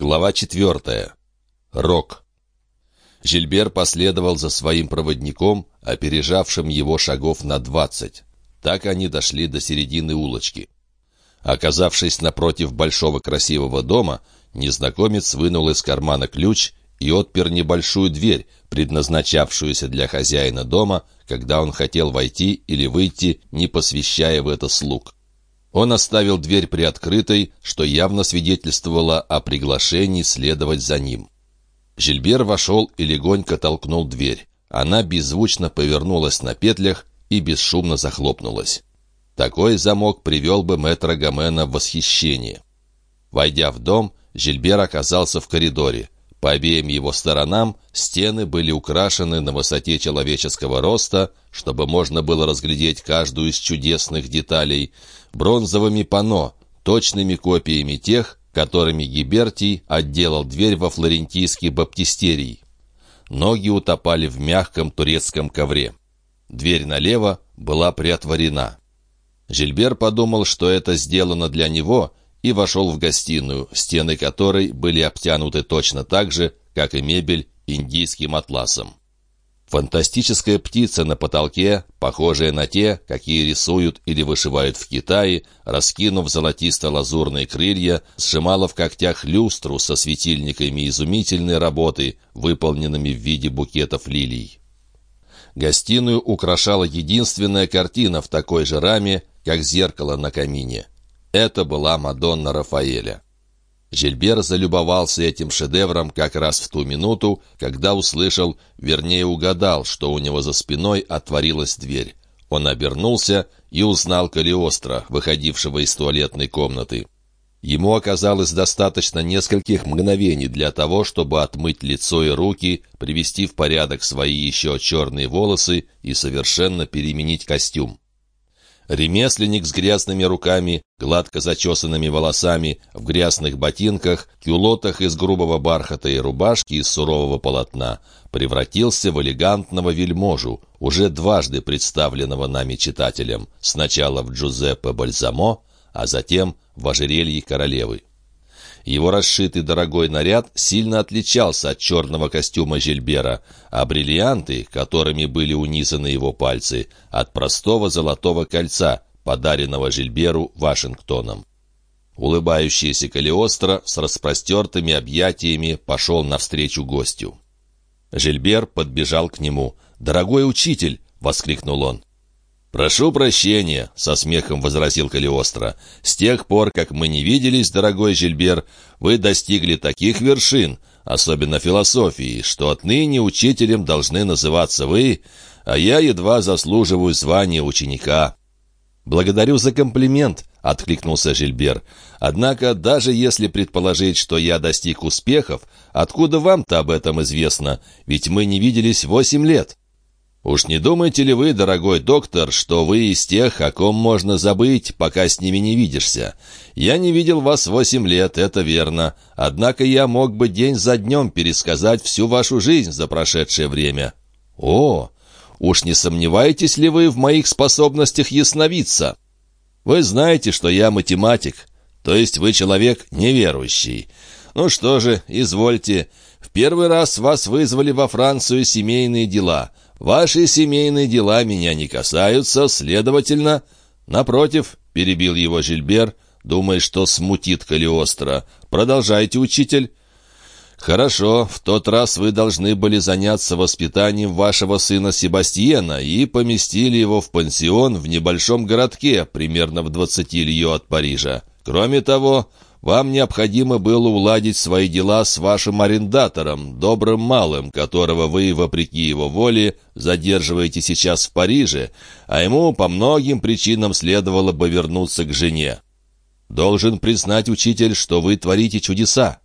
Глава четвертая. Рок. Жильбер последовал за своим проводником, опережавшим его шагов на двадцать. Так они дошли до середины улочки. Оказавшись напротив большого красивого дома, незнакомец вынул из кармана ключ и отпер небольшую дверь, предназначавшуюся для хозяина дома, когда он хотел войти или выйти, не посвящая в это слуг. Он оставил дверь приоткрытой, что явно свидетельствовало о приглашении следовать за ним. Жильбер вошел и легонько толкнул дверь. Она беззвучно повернулась на петлях и бесшумно захлопнулась. Такой замок привел бы мэтра Гомена в восхищение. Войдя в дом, Жильбер оказался в коридоре. По обеим его сторонам стены были украшены на высоте человеческого роста, чтобы можно было разглядеть каждую из чудесных деталей, бронзовыми панно, точными копиями тех, которыми Гибертий отделал дверь во флорентийский баптистерий. Ноги утопали в мягком турецком ковре. Дверь налево была приотворена. Жильбер подумал, что это сделано для него, и вошел в гостиную, стены которой были обтянуты точно так же, как и мебель, индийским атласом. Фантастическая птица на потолке, похожая на те, какие рисуют или вышивают в Китае, раскинув золотисто-лазурные крылья, сжимала в когтях люстру со светильниками изумительной работы, выполненными в виде букетов лилий. Гостиную украшала единственная картина в такой же раме, как зеркало на камине. Это была Мадонна Рафаэля. Жильбер залюбовался этим шедевром как раз в ту минуту, когда услышал, вернее угадал, что у него за спиной отворилась дверь. Он обернулся и узнал Калиостро, выходившего из туалетной комнаты. Ему оказалось достаточно нескольких мгновений для того, чтобы отмыть лицо и руки, привести в порядок свои еще черные волосы и совершенно переменить костюм. Ремесленник с грязными руками, гладко зачесанными волосами, в грязных ботинках, кюлотах из грубого бархата и рубашки из сурового полотна, превратился в элегантного вельможу, уже дважды представленного нами читателям, сначала в Джузеппе Бальзамо, а затем в ожерелье королевы. Его расшитый дорогой наряд сильно отличался от черного костюма Жильбера, а бриллианты, которыми были унизаны его пальцы, от простого золотого кольца, подаренного Жильберу Вашингтоном. Улыбающийся Калиостро с распростертыми объятиями пошел навстречу гостю. Жильбер подбежал к нему. «Дорогой учитель!» — воскликнул он. «Прошу прощения», — со смехом возразил Калиостро. «С тех пор, как мы не виделись, дорогой Жильбер, вы достигли таких вершин, особенно философии, что отныне учителем должны называться вы, а я едва заслуживаю звания ученика». «Благодарю за комплимент», — откликнулся Жильбер. «Однако, даже если предположить, что я достиг успехов, откуда вам-то об этом известно? Ведь мы не виделись восемь лет». «Уж не думаете ли вы, дорогой доктор, что вы из тех, о ком можно забыть, пока с ними не видишься? Я не видел вас восемь лет, это верно. Однако я мог бы день за днем пересказать всю вашу жизнь за прошедшее время». «О, уж не сомневаетесь ли вы в моих способностях ясновидца? Вы знаете, что я математик, то есть вы человек неверующий. Ну что же, извольте, в первый раз вас вызвали во Францию семейные дела». Ваши семейные дела меня не касаются, следовательно...» «Напротив», — перебил его Жильбер, думая, что смутит Калиостро. «Продолжайте, учитель». «Хорошо, в тот раз вы должны были заняться воспитанием вашего сына Себастьена и поместили его в пансион в небольшом городке, примерно в двадцати лье от Парижа. Кроме того, вам необходимо было уладить свои дела с вашим арендатором, добрым малым, которого вы, вопреки его воле, задерживаете сейчас в Париже, а ему по многим причинам следовало бы вернуться к жене. Должен признать, учитель, что вы творите чудеса.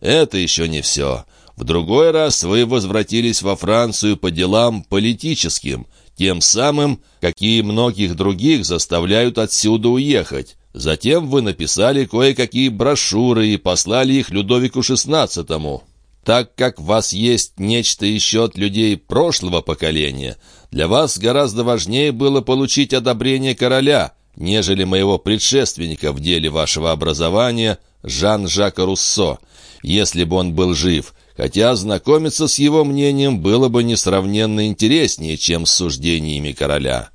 Это еще не все. В другой раз вы возвратились во Францию по делам политическим, тем самым, какие многих других заставляют отсюда уехать. Затем вы написали кое-какие брошюры и послали их Людовику XVI. Так как в вас есть нечто еще от людей прошлого поколения, для вас гораздо важнее было получить одобрение короля, нежели моего предшественника в деле вашего образования, Жан-Жака Руссо, если бы он был жив, хотя знакомиться с его мнением было бы несравненно интереснее, чем с суждениями короля.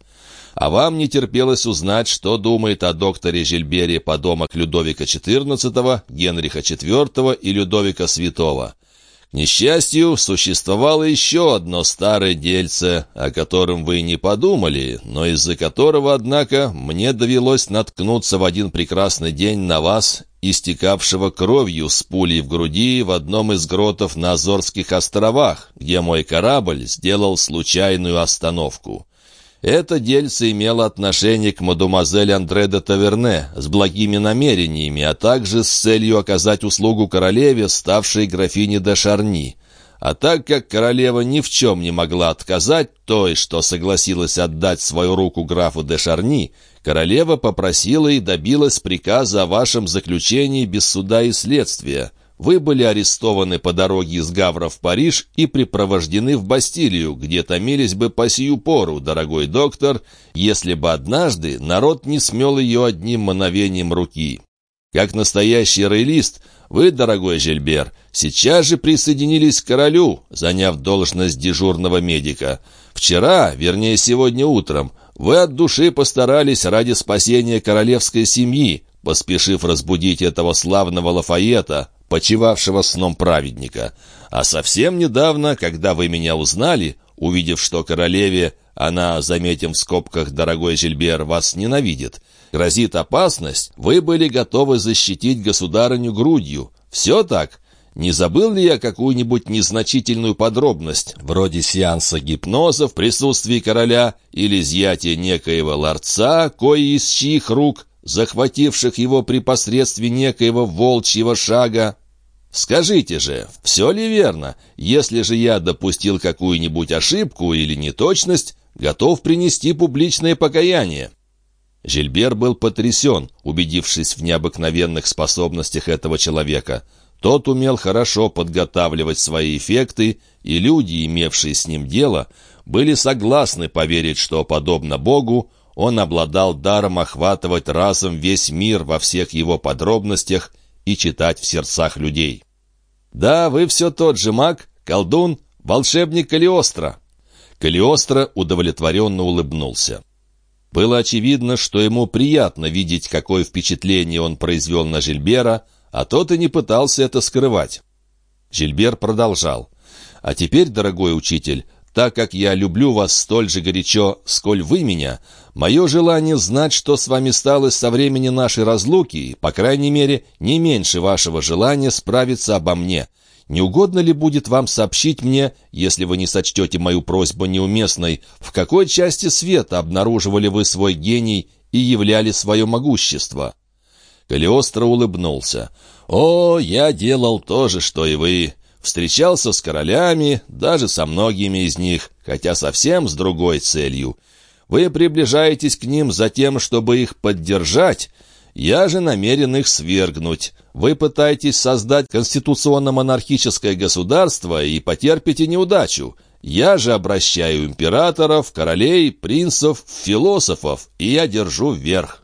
А вам не терпелось узнать, что думает о докторе Жильбере подомок Людовика XIV, Генриха IV и Людовика Святого. К несчастью, существовало еще одно старое дельце, о котором вы не подумали, но из-за которого, однако, мне довелось наткнуться в один прекрасный день на вас, истекавшего кровью с пулей в груди в одном из гротов на Азорских островах, где мой корабль сделал случайную остановку. Это дельце имело отношение к мадемуазель Андре де Таверне с благими намерениями, а также с целью оказать услугу королеве, ставшей графиней де Шарни. А так как королева ни в чем не могла отказать той, что согласилась отдать свою руку графу де Шарни, королева попросила и добилась приказа о вашем заключении без суда и следствия. Вы были арестованы по дороге из Гавра в Париж и припровождены в Бастилию, где томились бы по сию пору, дорогой доктор, если бы однажды народ не смел ее одним мановением руки. Как настоящий рейлист, вы, дорогой Жильбер, сейчас же присоединились к королю, заняв должность дежурного медика. Вчера, вернее сегодня утром, вы от души постарались ради спасения королевской семьи, поспешив разбудить этого славного Лафаета, почивавшего сном праведника. А совсем недавно, когда вы меня узнали, увидев, что королеве, она, заметим в скобках, дорогой Жильбер, вас ненавидит, грозит опасность, вы были готовы защитить государыню грудью. Все так? Не забыл ли я какую-нибудь незначительную подробность, вроде сеанса гипноза в присутствии короля или изъятия некоего ларца, кое из чьих рук захвативших его при посредстве некоего волчьего шага. Скажите же, все ли верно? Если же я допустил какую-нибудь ошибку или неточность, готов принести публичное покаяние». Жильбер был потрясен, убедившись в необыкновенных способностях этого человека. Тот умел хорошо подготавливать свои эффекты, и люди, имевшие с ним дело, были согласны поверить, что, подобно Богу, он обладал даром охватывать разом весь мир во всех его подробностях и читать в сердцах людей. «Да, вы все тот же маг, колдун, волшебник Калиостро». Калиостро удовлетворенно улыбнулся. Было очевидно, что ему приятно видеть, какое впечатление он произвел на Жильбера, а тот и не пытался это скрывать. Жильбер продолжал. «А теперь, дорогой учитель, так как я люблю вас столь же горячо, сколь вы меня, мое желание знать, что с вами стало со времени нашей разлуки, по крайней мере, не меньше вашего желания справиться обо мне. Не угодно ли будет вам сообщить мне, если вы не сочтете мою просьбу неуместной, в какой части света обнаруживали вы свой гений и являли свое могущество?» Калиостро улыбнулся. «О, я делал то же, что и вы встречался с королями, даже со многими из них, хотя совсем с другой целью. Вы приближаетесь к ним за тем, чтобы их поддержать, я же намерен их свергнуть. Вы пытаетесь создать конституционно-монархическое государство и потерпите неудачу. Я же обращаю императоров, королей, принцев, философов, и я держу верх».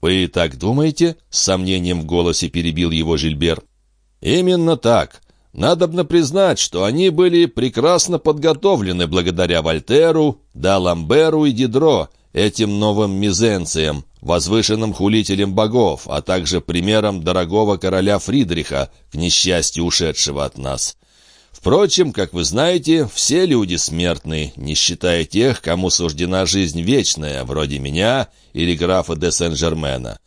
«Вы так думаете?» — с сомнением в голосе перебил его Жильбер. «Именно так. Надобно признать, что они были прекрасно подготовлены благодаря Вольтеру, Даламберу и Дидро, этим новым мизенциям, возвышенным хулителям богов, а также примером дорогого короля Фридриха, к несчастью ушедшего от нас. Впрочем, как вы знаете, все люди смертны, не считая тех, кому суждена жизнь вечная, вроде меня или графа де Сен-Жермена.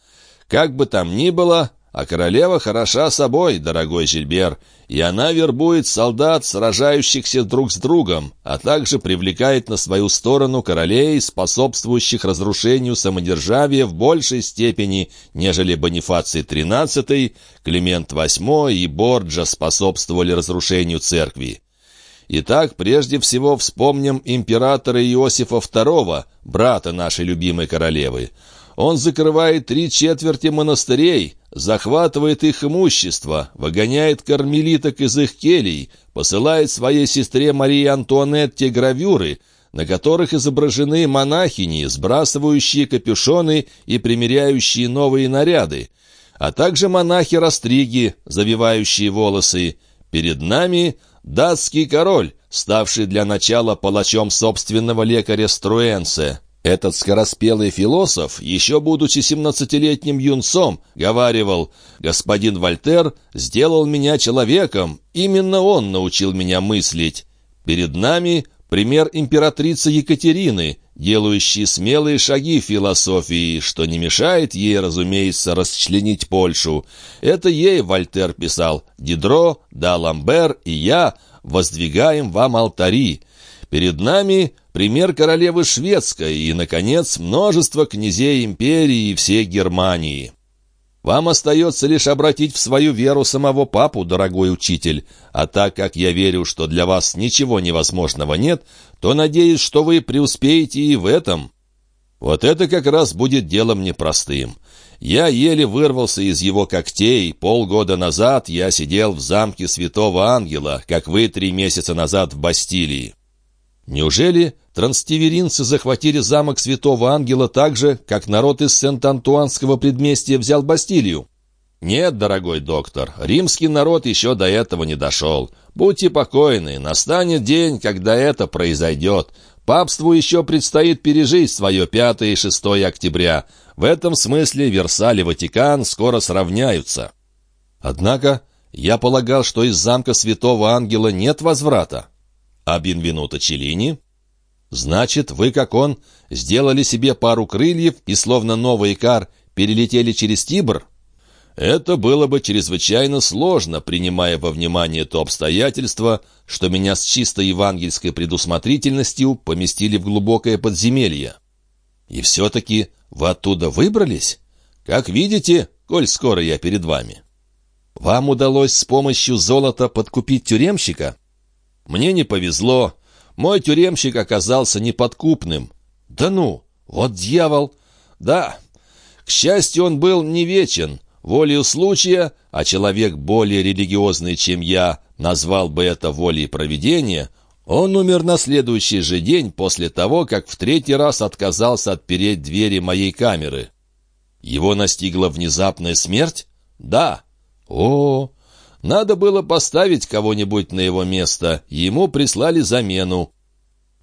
Как бы там ни было, а королева хороша собой, дорогой Жильбер, и она вербует солдат, сражающихся друг с другом, а также привлекает на свою сторону королей, способствующих разрушению самодержавия в большей степени, нежели Бонифаций XIII, Климент VIII и Борджа способствовали разрушению церкви. Итак, прежде всего вспомним императора Иосифа II, брата нашей любимой королевы. Он закрывает три четверти монастырей, захватывает их имущество, выгоняет кармелиток из их келий, посылает своей сестре Марии Антуанетте гравюры, на которых изображены монахини, сбрасывающие капюшоны и примеряющие новые наряды, а также монахи-растриги, завивающие волосы. Перед нами датский король, ставший для начала палачом собственного лекаря Струэнсе. Этот скороспелый философ, еще будучи семнадцатилетним юнцом, говаривал, «Господин Вольтер сделал меня человеком, именно он научил меня мыслить». Перед нами пример императрицы Екатерины, делающей смелые шаги философии, что не мешает ей, разумеется, расчленить Польшу. Это ей Вольтер писал «Дидро, да Ламбер и я воздвигаем вам алтари». Перед нами пример королевы шведской и, наконец, множество князей империи и всей Германии. Вам остается лишь обратить в свою веру самого папу, дорогой учитель, а так как я верю, что для вас ничего невозможного нет, то надеюсь, что вы преуспеете и в этом. Вот это как раз будет делом непростым. Я еле вырвался из его когтей. Полгода назад я сидел в замке Святого Ангела, как вы три месяца назад в Бастилии. Неужели транстиверинцы захватили замок Святого Ангела так же, как народ из Сент-Антуанского предместья взял Бастилию? Нет, дорогой доктор, римский народ еще до этого не дошел. Будьте покойны, настанет день, когда это произойдет. Папству еще предстоит пережить свое 5 и 6 октября. В этом смысле Версаль и Ватикан скоро сравняются. Однако я полагал, что из замка Святого Ангела нет возврата. А Бенвенуто Челлини? Значит, вы, как он, сделали себе пару крыльев и, словно новый икар, перелетели через Тибр? Это было бы чрезвычайно сложно, принимая во внимание то обстоятельство, что меня с чисто евангельской предусмотрительностью поместили в глубокое подземелье. И все-таки вы оттуда выбрались? Как видите, коль скоро я перед вами. Вам удалось с помощью золота подкупить тюремщика? Мне не повезло. Мой тюремщик оказался неподкупным. Да ну, вот дьявол! Да, к счастью, он был не вечен. Волею случая, а человек более религиозный, чем я, назвал бы это волей провидения, он умер на следующий же день после того, как в третий раз отказался отпереть двери моей камеры. Его настигла внезапная смерть? Да. О, надо было поставить кого-нибудь на его место, ему прислали замену.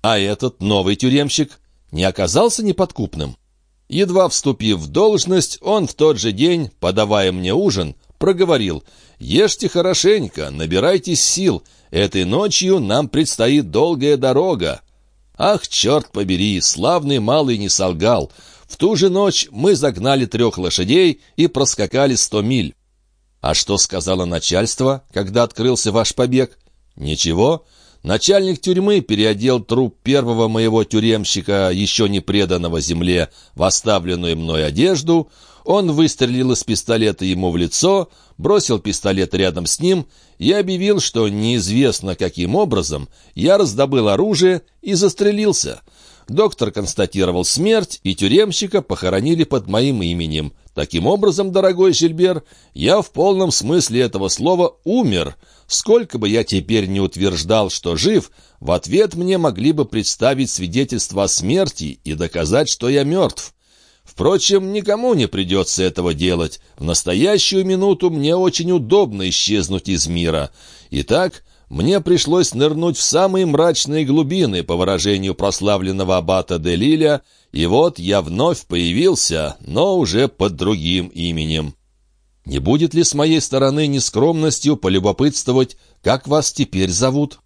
А этот новый тюремщик не оказался неподкупным. Едва вступив в должность, он в тот же день, подавая мне ужин, проговорил «Ешьте хорошенько, набирайтесь сил, этой ночью нам предстоит долгая дорога». Ах, черт побери, славный малый не солгал. В ту же ночь мы загнали трех лошадей и проскакали сто миль. «А что сказала начальство, когда открылся ваш побег?» «Ничего. Начальник тюрьмы переодел труп первого моего тюремщика, еще не преданного земле, в оставленную мной одежду. Он выстрелил из пистолета ему в лицо, бросил пистолет рядом с ним и объявил, что неизвестно каким образом я раздобыл оружие и застрелился». Доктор констатировал смерть, и тюремщика похоронили под моим именем. Таким образом, дорогой Жильбер, я в полном смысле этого слова умер. Сколько бы я теперь не утверждал, что жив, в ответ мне могли бы представить свидетельство о смерти и доказать, что я мертв. Впрочем, никому не придется этого делать. В настоящую минуту мне очень удобно исчезнуть из мира. Итак, мне пришлось нырнуть в самые мрачные глубины, по выражению прославленного аббата де Лиля, и вот я вновь появился, но уже под другим именем. Не будет ли с моей стороны нескромностью полюбопытствовать, как вас теперь зовут?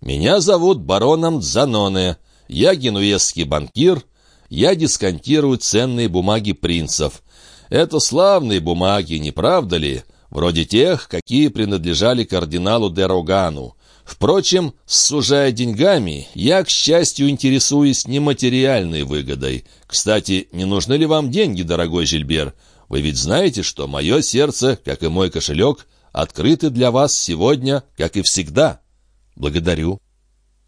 Меня зовут бароном Дзаноне, я генуэзский банкир, я дисконтирую ценные бумаги принцев. Это славные бумаги, не правда ли?» Вроде тех, какие принадлежали кардиналу де Рогану. Впрочем, сужая деньгами, я, к счастью, интересуюсь нематериальной выгодой. Кстати, не нужны ли вам деньги, дорогой Жильбер? Вы ведь знаете, что мое сердце, как и мой кошелек, открыты для вас сегодня, как и всегда. Благодарю.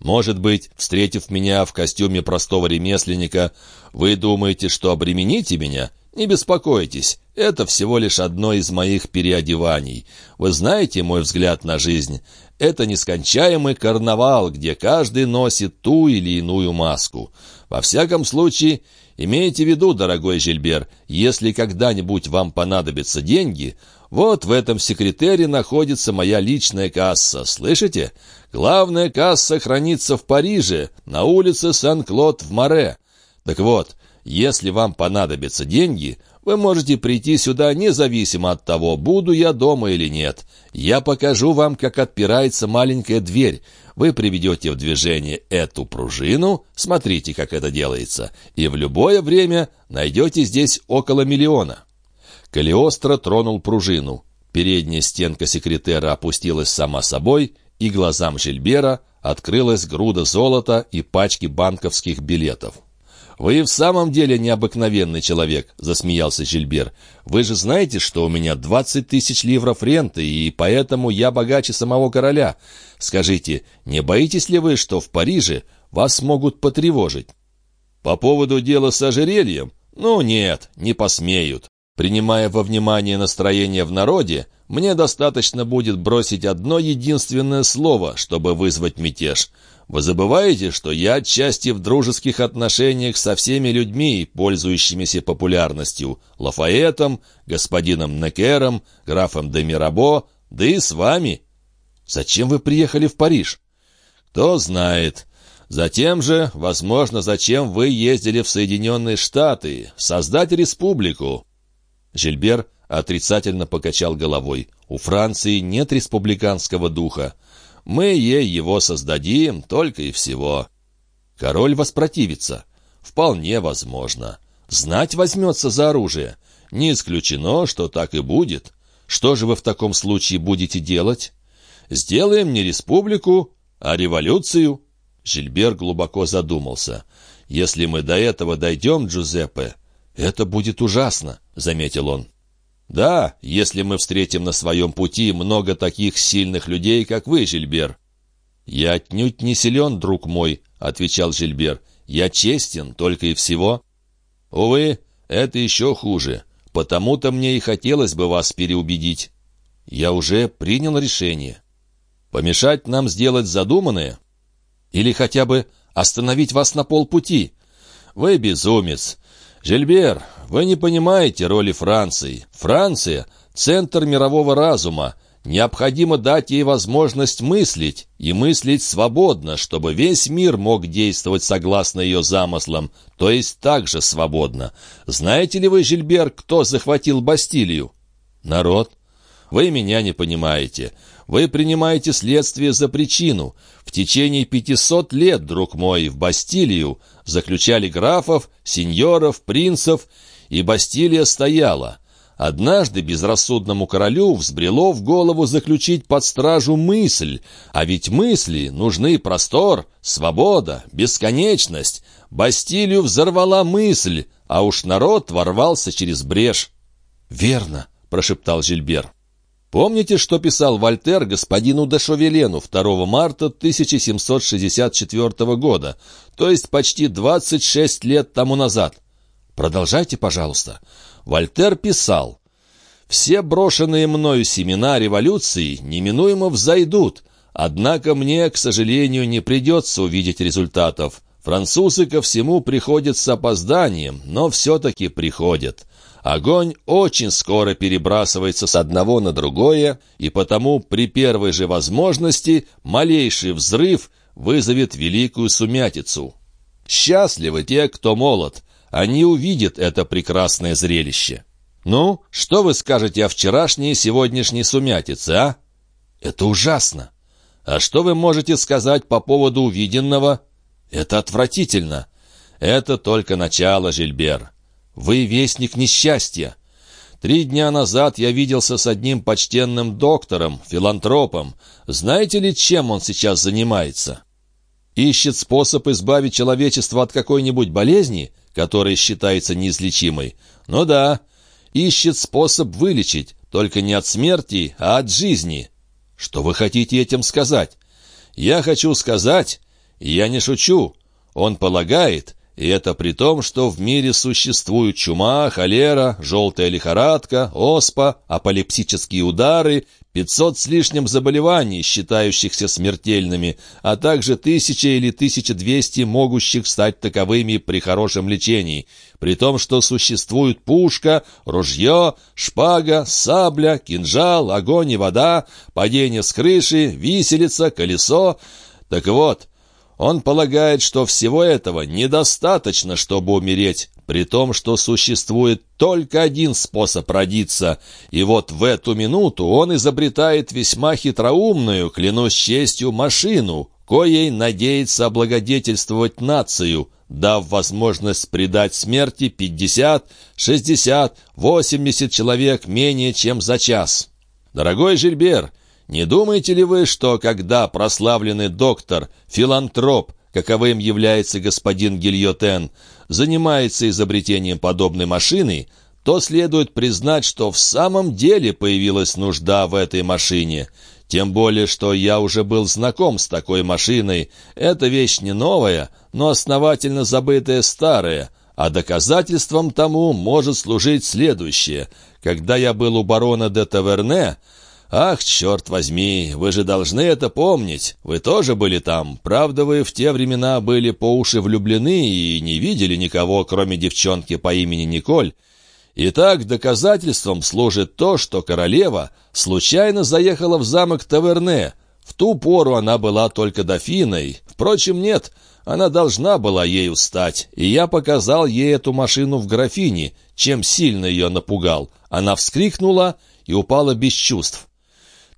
Может быть, встретив меня в костюме простого ремесленника, вы думаете, что обремените меня? Не беспокойтесь, это всего лишь одно из моих переодеваний. Вы знаете мой взгляд на жизнь. Это нескончаемый карнавал, где каждый носит ту или иную маску. Во всяком случае, имейте в виду, дорогой Жильбер, если когда-нибудь вам понадобятся деньги, вот в этом секретере находится моя личная касса, слышите? Главная касса хранится в Париже, на улице Сан-Клод в Море. Так вот, если вам понадобятся деньги, вы можете прийти сюда независимо от того, буду я дома или нет. Я покажу вам, как отпирается маленькая дверь. Вы приведете в движение эту пружину, смотрите, как это делается, и в любое время найдете здесь около миллиона». Калиостро тронул пружину. Передняя стенка секретера опустилась сама собой, и глазам Жильбера открылась груда золота и пачки банковских билетов. «Вы в самом деле необыкновенный человек», — засмеялся Жильбер. «Вы же знаете, что у меня двадцать тысяч ливров ренты, и поэтому я богаче самого короля. Скажите, не боитесь ли вы, что в Париже вас могут потревожить?» «По поводу дела с ожерельем? Ну нет, не посмеют. Принимая во внимание настроение в народе, мне достаточно будет бросить одно единственное слово, чтобы вызвать мятеж. Вы забываете, что я отчасти в дружеских отношениях со всеми людьми, пользующимися популярностью, Лафаэтом, господином Некером, графом де Мирабо, да и с вами. Зачем вы приехали в Париж? Кто знает. Затем же, возможно, зачем вы ездили в Соединенные Штаты, создать республику. Жильбер отрицательно покачал головой. У Франции нет республиканского духа. Мы ей его создадим, только и всего. Король воспротивится. Вполне возможно. Знать возьмется за оружие. Не исключено, что так и будет. Что же вы в таком случае будете делать? Сделаем не республику, а революцию. Жильбер глубоко задумался. «Если мы до этого дойдем, Джузеппе, это будет ужасно», — заметил он. «Да, если мы встретим на своем пути много таких сильных людей, как вы, Жильбер». «Я отнюдь не силен, друг мой», — отвечал Жильбер. «Я честен, только и всего». «Увы, это еще хуже. Потому-то мне и хотелось бы вас переубедить. Я уже принял решение. Помешать нам сделать задуманное? Или хотя бы остановить вас на полпути? Вы безумец. Жильбер, вы не понимаете роли Франции. Франция — центр мирового разума. Необходимо дать ей возможность мыслить, и мыслить свободно, чтобы весь мир мог действовать согласно ее замыслам, то есть также свободно. Знаете ли вы, Жильбер, кто захватил Бастилию? Народ. Вы меня не понимаете. Вы принимаете следствие за причину. В течение пятисот лет, друг мой, в Бастилию заключали графов, сеньоров, принцев и Бастилия стояла. Однажды безрассудному королю взбрело в голову заключить под стражу мысль, а ведь мысли нужны простор, свобода, бесконечность. Бастилию взорвала мысль, а уж народ ворвался через брешь. «Верно», — прошептал Жильбер. Помните, что писал Вольтер господину де Шовелену 2 марта 1764 года, то есть почти 26 лет тому назад? Продолжайте, пожалуйста. Вольтер писал, «Все брошенные мною семена революции неминуемо взойдут, однако мне, к сожалению, не придется увидеть результатов. Французы ко всему приходят с опозданием, но все-таки приходят». Огонь очень скоро перебрасывается с одного на другое, и потому при первой же возможности малейший взрыв вызовет великую сумятицу. Счастливы те, кто молод, они увидят это прекрасное зрелище. Ну, что вы скажете о вчерашней и сегодняшней сумятице, а? Это ужасно. А что вы можете сказать по поводу увиденного? Это отвратительно. Это только начало, Жильбер. Вы вестник несчастья. Три дня назад я виделся с одним почтенным доктором, филантропом. Знаете ли, чем он сейчас занимается? Ищет способ избавить человечество от какой-нибудь болезни, которая считается неизлечимой. Ну да, ищет способ вылечить, только не от смерти, а от жизни. Что вы хотите этим сказать? Я хочу сказать, я не шучу, он полагает, И это при том, что в мире существуют чума, холера, желтая лихорадка, оспа, апоплексические удары, 500 с лишним заболеваний, считающихся смертельными, а также тысяча или 1200 могущих стать таковыми при хорошем лечении, при том, что существуют пушка, ружье, шпага, сабля, кинжал, огонь и вода, падение с крыши, виселица, колесо. Так вот, он полагает, что всего этого недостаточно, чтобы умереть, при том, что существует только один способ родиться, и вот в эту минуту он изобретает весьма хитроумную, клянусь честью, машину, коей надеется облагодетельствовать нацию, дав возможность предать смерти 50, 60, 80 человек менее чем за час. Дорогой Жильбер, не думаете ли вы, что когда прославленный доктор, филантроп, каковым является господин Гильотен, занимается изобретением подобной машины, то следует признать, что в самом деле появилась нужда в этой машине. Тем более, что я уже был знаком с такой машиной. Эта вещь не новая, но основательно забытая старая, а доказательством тому может служить следующее. Когда я был у барона де Таверне, «Ах, черт возьми, вы же должны это помнить. Вы тоже были там. Правда, вы в те времена были по уши влюблены и не видели никого, кроме девчонки по имени Николь. Итак, доказательством служит то, что королева случайно заехала в замок Таверне. В ту пору она была только дофиной. Впрочем, нет, она должна была ею стать, и я показал ей эту машину в графине, чем сильно ее напугал. Она вскрикнула и упала без чувств.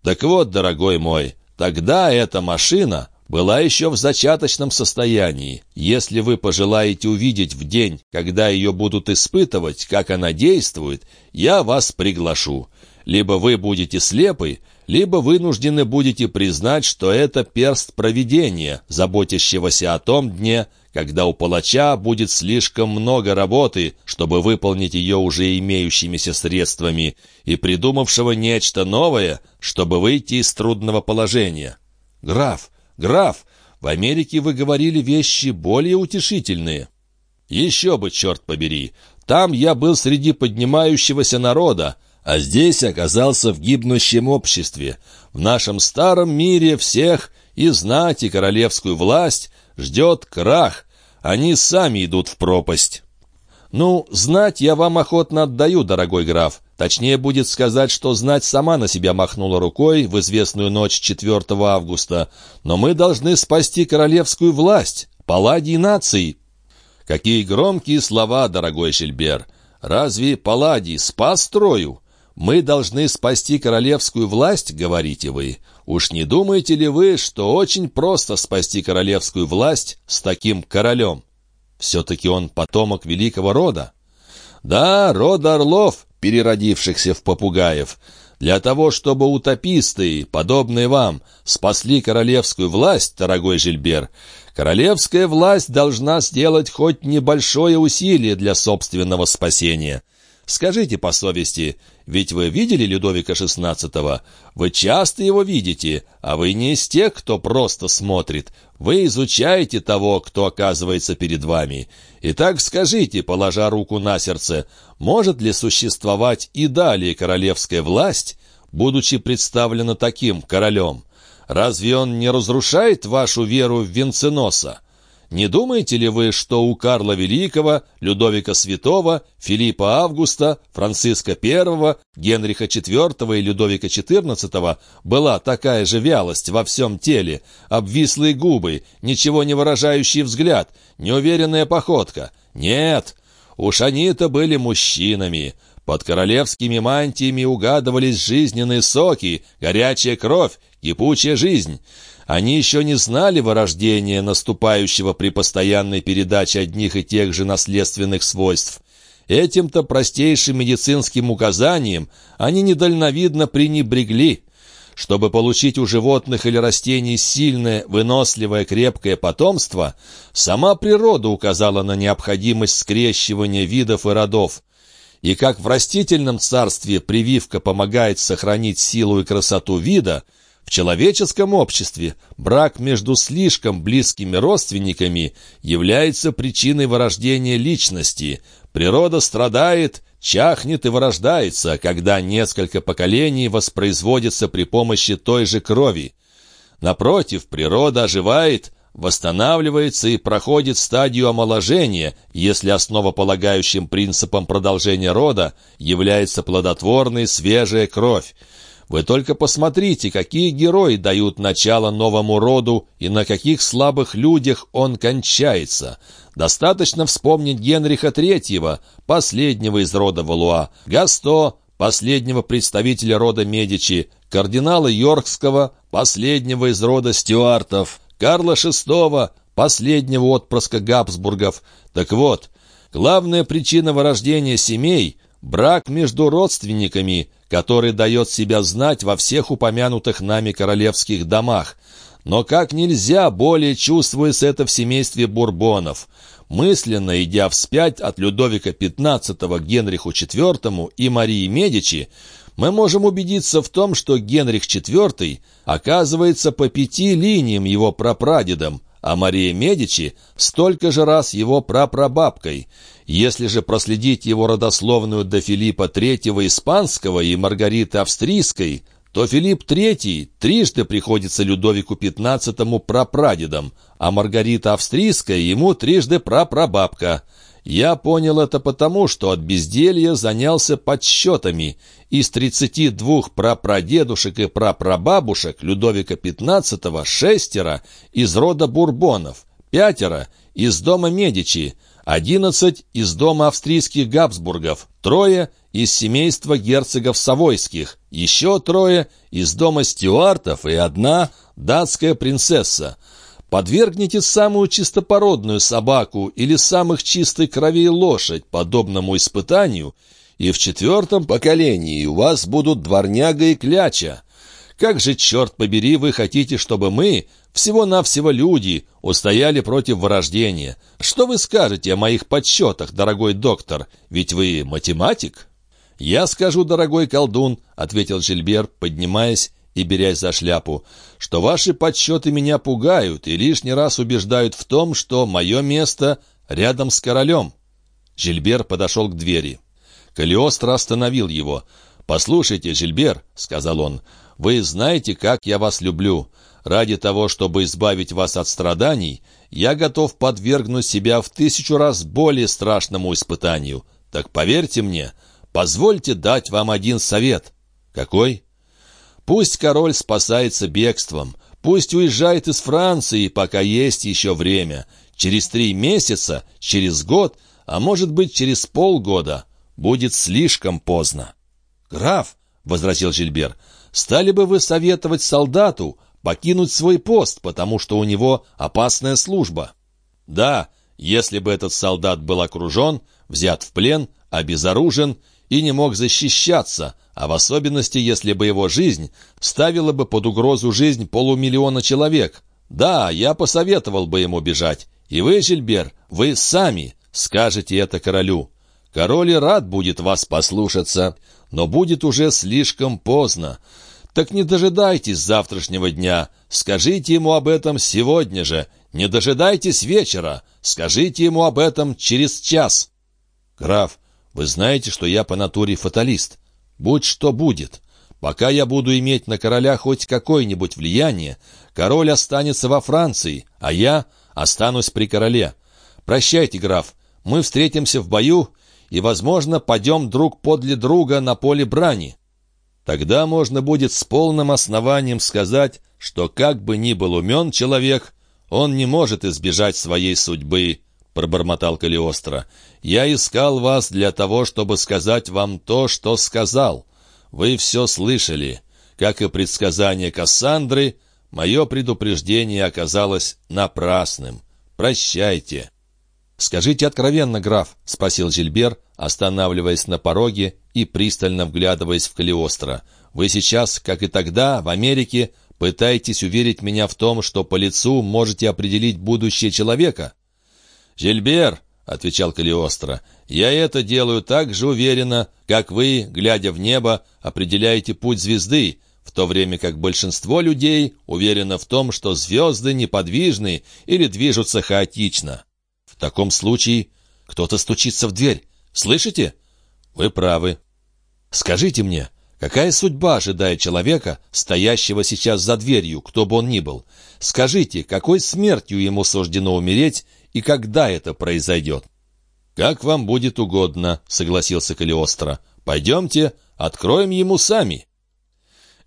Так вот, дорогой мой, тогда эта машина была еще в зачаточном состоянии. Если вы пожелаете увидеть в день, когда ее будут испытывать, как она действует, я вас приглашу. Либо вы будете слепы, либо вынуждены будете признать, что это перст провидения, заботящегося о том дне, когда у палача будет слишком много работы, чтобы выполнить ее уже имеющимися средствами, и придумавшего нечто новое, чтобы выйти из трудного положения. «Граф, граф, в Америке вы говорили вещи более утешительные». «Еще бы, черт побери! Там я был среди поднимающегося народа, а здесь оказался в гибнущем обществе. В нашем старом мире всех, и знать, и королевскую власть, ждет крах. Они сами идут в пропасть. Ну, знать я вам охотно отдаю, дорогой граф. Точнее будет сказать, что знать сама на себя махнула рукой в известную ночь 4 августа. Но мы должны спасти королевскую власть, палладий нации. Какие громкие слова, дорогой Шельбер! Разве Палладий спас Трою? «Мы должны спасти королевскую власть», — говорите вы. Уж не думаете ли вы, что очень просто спасти королевскую власть с таким королем? Все-таки он потомок великого рода. Да, рода орлов, переродившихся в попугаев. Для того, чтобы утописты, подобные вам, спасли королевскую власть, дорогой Жильбер, королевская власть должна сделать хоть небольшое усилие для собственного спасения. Скажите по совести, ведь вы видели Людовика XVI? Вы часто его видите, а вы не из тех, кто просто смотрит. Вы изучаете того, кто оказывается перед вами. Итак, скажите, положа руку на сердце, может ли существовать и далее королевская власть, будучи представлена таким королем? Разве он не разрушает вашу веру в Венценоса? Не думаете ли вы, что у Карла Великого, Людовика Святого, Филиппа Августа, Франциска I, Генриха IV и Людовика XIV была такая же вялость во всем теле, обвислые губы, ничего не выражающий взгляд, неуверенная походка? Нет, уж они-то были мужчинами. Под королевскими мантиями угадывались жизненные соки, горячая кровь, кипучая жизнь. Они еще не знали вырождения, наступающего при постоянной передаче одних и тех же наследственных свойств. Этим-то простейшим медицинским указанием они недальновидно пренебрегли. Чтобы получить у животных или растений сильное, выносливое, крепкое потомство, сама природа указала на необходимость скрещивания видов и родов. И как в растительном царстве прививка помогает сохранить силу и красоту вида – В человеческом обществе брак между слишком близкими родственниками является причиной вырождения личности. Природа страдает, чахнет и вырождается, когда несколько поколений воспроизводятся при помощи той же крови. Напротив, природа оживает, восстанавливается и проходит стадию омоложения, если основополагающим принципом продолжения рода является плодотворная свежая кровь. Вы только посмотрите, какие герои дают начало новому роду и на каких слабых людях он кончается. Достаточно вспомнить Генриха III, последнего из рода Валуа, Гасто, последнего представителя рода Медичи, кардинала Йоркского, последнего из рода Стюартов, Карла VI, последнего отпрыска Габсбургов. Так вот, главная причина вырождения семей – брак между родственниками, который дает себя знать во всех упомянутых нами королевских домах. Но как нельзя более чувствуется это в семействе Бурбонов. Мысленно идя вспять от Людовика XV к Генриху IV и Марии Медичи, мы можем убедиться в том, что Генрих IV оказывается по пяти линиям его прапрадедом, а Мария Медичи столько же раз его прапрабабкой. Если же проследить его родословную до Филиппа III Испанского и Маргариты Австрийской, то Филипп III трижды приходится Людовику XV прапрадедом, а Маргарита Австрийская ему трижды прапрабабка. Я понял это потому, что от безделья занялся подсчетами. Из 32 прапрадедушек и прапрабабушек Людовика XV шестеро из рода Бурбонов, пятеро из дома Медичи, одиннадцать из дома австрийских Габсбургов, трое из семейства герцогов Савойских, еще трое из дома Стюартов и одна датская принцесса. Подвергните самую чистопородную собаку или самых чистой крови лошадь подобному испытанию, и в четвертом поколении у вас будут дворняга и кляча. Как же, черт побери, вы хотите, чтобы мы, всего-навсего люди, устояли против вырождения? Что вы скажете о моих подсчетах, дорогой доктор? Ведь вы математик?» «Я скажу, дорогой колдун», — ответил Жильбер, поднимаясь и берясь за шляпу, что ваши подсчеты меня пугают и лишний раз убеждают в том, что мое место рядом с королем». Жильбер подошел к двери. Калиостро остановил его. «Послушайте, Жильбер», — сказал он, — «вы знаете, как я вас люблю. Ради того, чтобы избавить вас от страданий, я готов подвергнуть себя в тысячу раз более страшному испытанию. Так поверьте мне, позвольте дать вам один совет». «Какой?» Пусть король спасается бегством, пусть уезжает из Франции, пока есть еще время. Через три месяца, через год, а может быть через полгода, будет слишком поздно. «Граф», — возразил Жильбер, — «стали бы вы советовать солдату покинуть свой пост, потому что у него опасная служба?» «Да, если бы этот солдат был окружен, взят в плен, обезоружен и не мог защищаться, а в особенности, если бы его жизнь ставила бы под угрозу жизнь полумиллиона человек. Да, я посоветовал бы ему бежать. И вы, Жильбер, вы сами скажете это королю. Король и рад будет вас послушаться, но будет уже слишком поздно. Так не дожидайтесь завтрашнего дня, скажите ему об этом сегодня же, не дожидайтесь вечера, скажите ему об этом через час. Граф, вы знаете, что я по натуре фаталист. Будь что будет. Пока я буду иметь на короля хоть какое-нибудь влияние, король останется во Франции, а я останусь при короле. Прощайте, граф, мы встретимся в бою и, возможно, пойдем друг подле друга на поле брани. Тогда можно будет с полным основанием сказать, что как бы ни был умен человек, он не может избежать своей судьбы, — пробормотал Калиостро. «Я искал вас для того, чтобы сказать вам то, что сказал. Вы все слышали. Как и предсказание Кассандры, мое предупреждение оказалось напрасным. Прощайте». «Скажите откровенно, граф», — спросил Жильбер, останавливаясь на пороге и пристально вглядываясь в Калиостро. «Вы сейчас, как и тогда, в Америке, пытаетесь уверить меня в том, что по лицу можете определить будущее человека?» «Жильбер», — отвечал Калиостро, — «я это делаю так же уверенно, как вы, глядя в небо, определяете путь звезды, в то время как большинство людей уверено в том, что звезды неподвижны или движутся хаотично. Таком случае кто-то стучится в дверь. Слышите? Вы правы. Скажите мне, какая судьба ожидает человека, стоящего сейчас за дверью, кто бы он ни был? Скажите, какой смертью ему суждено умереть и когда это произойдет? «Как вам будет угодно», — согласился Калиостро. «Пойдемте, откроем ему сами».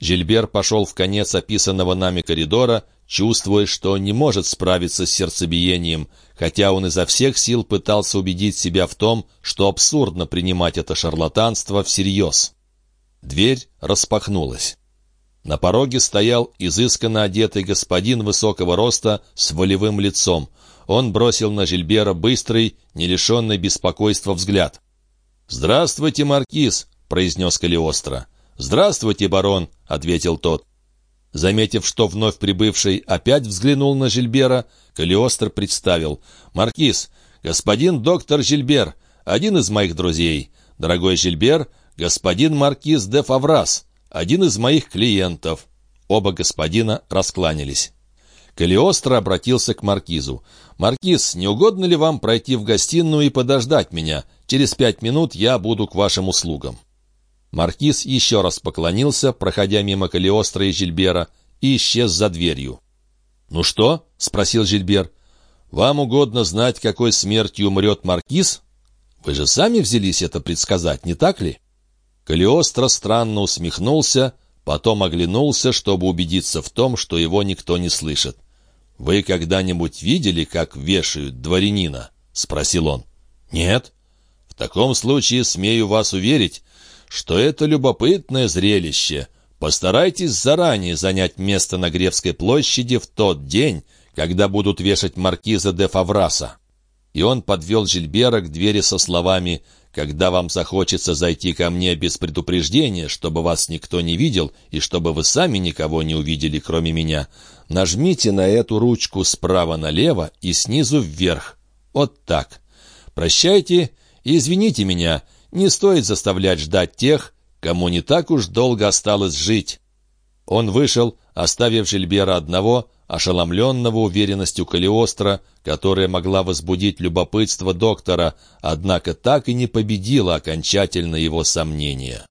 Жильбер пошел в конец описанного нами коридора, чувствуя, что не может справиться с сердцебиением, хотя он изо всех сил пытался убедить себя в том, что абсурдно принимать это шарлатанство всерьез. Дверь распахнулась. На пороге стоял изысканно одетый господин высокого роста с волевым лицом. Он бросил на Жильбера быстрый, не лишенный беспокойства взгляд. «Здравствуйте, маркиз!» — произнес Калиостро. «Здравствуйте, барон!» — ответил тот. Заметив, что вновь прибывший опять взглянул на Жильбера, Калиостро представил. «Маркиз, господин доктор Жильбер, один из моих друзей. Дорогой Жильбер, господин маркиз де Фаврас, один из моих клиентов». Оба господина раскланялись. Калиостро обратился к маркизу. «Маркиз, не угодно ли вам пройти в гостиную и подождать меня? Через пять минут я буду к вашим услугам». Маркиз еще раз поклонился, проходя мимо Калиостро и Жильбера, и исчез за дверью. «Ну что?» — спросил Жильбер. «Вам угодно знать, какой смертью умрет Маркиз? Вы же сами взялись это предсказать, не так ли?» Калиостро странно усмехнулся, потом оглянулся, чтобы убедиться в том, что его никто не слышит. «Вы когда-нибудь видели, как вешают дворянина?» — спросил он. «Нет». «В таком случае смею вас уверить, что это любопытное зрелище. Постарайтесь заранее занять место на Гревской площади в тот день, когда будут вешать маркиза де Фавраса». И он подвел Жильбера к двери со словами «Когда вам захочется зайти ко мне без предупреждения, чтобы вас никто не видел и чтобы вы сами никого не увидели, кроме меня, нажмите на эту ручку справа налево и снизу вверх. Вот так. Прощайте и извините меня, не стоит заставлять ждать тех, кому не так уж долго осталось жить. Он вышел, оставив Жильбера одного, ошеломленного уверенностью Калиостро, которая могла возбудить любопытство доктора, однако так и не победила окончательно его сомнения.